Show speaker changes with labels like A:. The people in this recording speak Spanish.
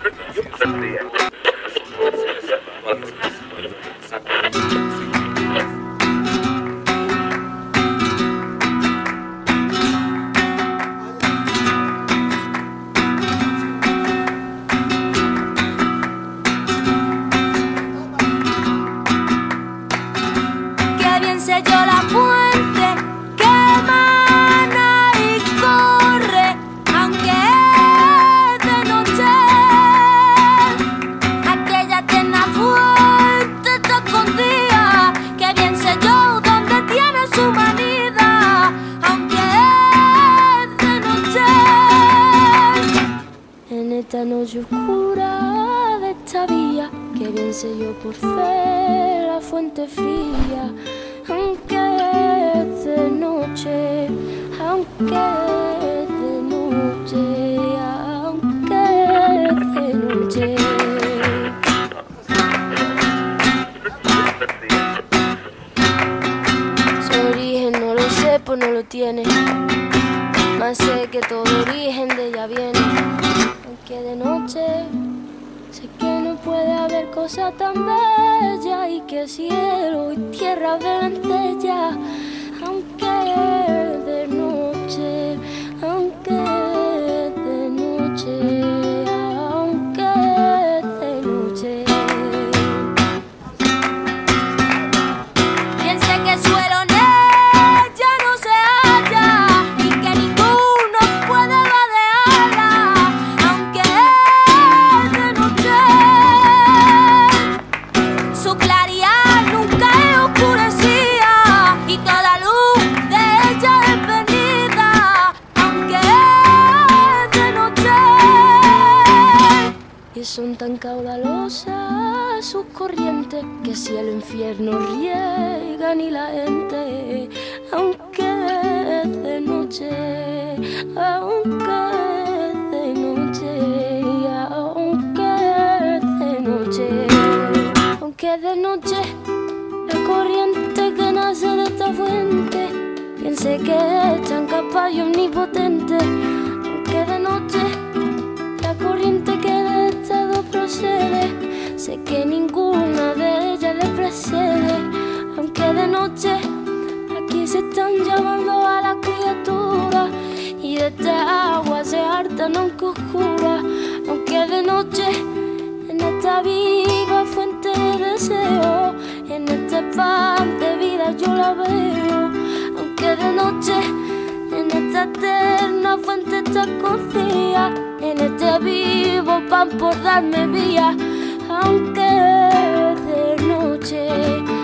A: Qué bien se llora. calle oscura de esta vía, que bien sé yo por fe la fuente fría, aunque es de noche, aunque es de noche, aunque es de noche. Su origen no lo pues tiene. Más sé que todo origen de ella viene. Aunque de noche sé que no puede haber cosa tan bella y que cielo y tierra de aunque Son tan caudalosas sus corrientes que si el infierno riega ni la gente, aunque de noche, aunque de noche, aunque de noche, aunque de noche, la corriente que nace de esta fuente, piense que es tan capaz y omnipotente, aunque de noche, la corriente procede. Sé que ninguna de ellas le precede, aunque de noche aquí se están llevando a la criatura y de esta agua se harta nunca oscura, aunque de noche en esta viva fuente de deseo, en este pan de vida yo la veo, aunque de noche en esta eterna fuente está contigo preocupan por darme vía, aunque de noche